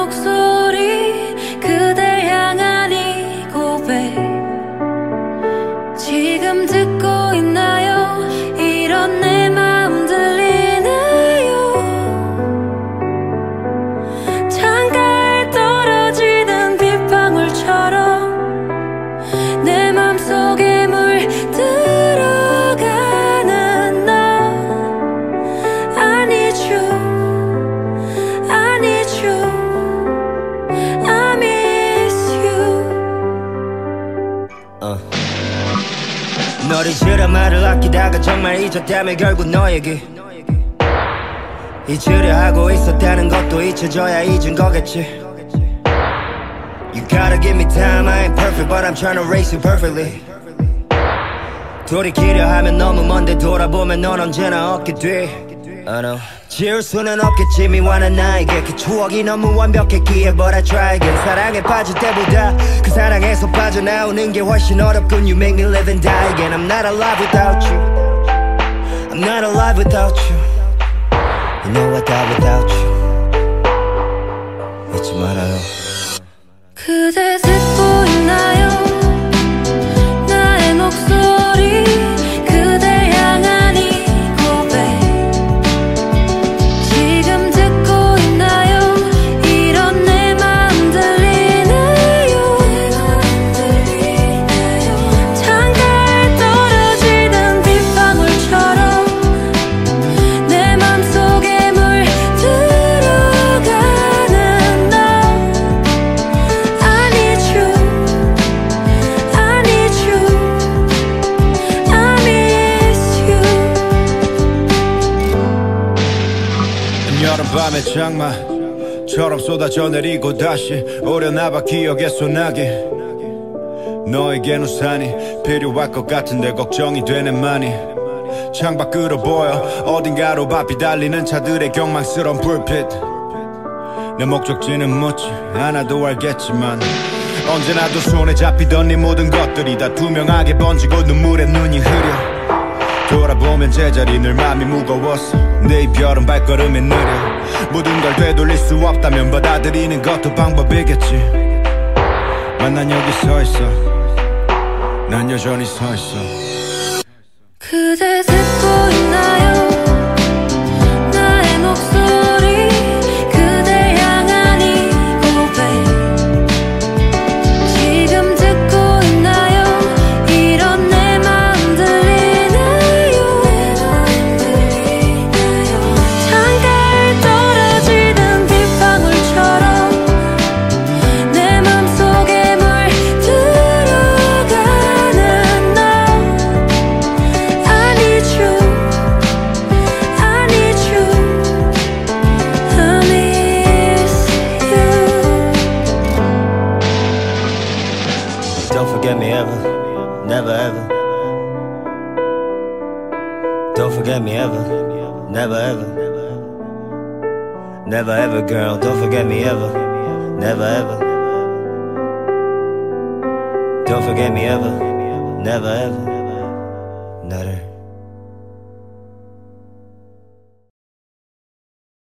목소리 그댈 향한 이 고백. 지금 듣고 있나 너를 잊으라 말을 아끼다가 정말 잊었다면 결국 너에게 잊으려 하고 있었다는 것도 잊혀져야 잊은 거겠지. You gotta give me time, I ain't perfect but I'm trying to race you perfectly. 돌이키려 하면 너무 먼데 돌아보면 넌 언제나 얻게 돼 I know 지울 수는 없겠지 미완한 나에게 그 추억이 너무 완벽했기에 But I try again 사랑에 빠질 때보다 그 사랑에서 빠져나오는 게 훨씬 어렵군 You make me live and die again I'm not alive without you I'm not alive without you You 밤의 장마처럼 쏟아져 내리고 다시 오려나봐 기억에 소나게. 너에겐 우산이 필요할 것 같은데 걱정이 되네 많이. 창밖으로 보여 어딘가로 바삐 달리는 차들의 경망스러운 불빛. 내 목적지는 묻지? 않아도 알겠지만 언제나도 손에 잡히던 네 모든 것들이 다 투명하게 번지고 눈물에 눈이 흐려 돌아보면 제자리 늘 맘이 무거웠어 내 이별은 발걸음이 느려. 모든 걸 되돌릴 수 없다면 받아들이는 것도 방법이겠지. 만난 여기 서 있어. 난 여전히 서 있어. 그대 듣고 있나요? Ever, never ever. Don't forget me ever, never ever. Never ever, girl, don't forget me ever, never ever. Don't forget me ever, never ever. 나를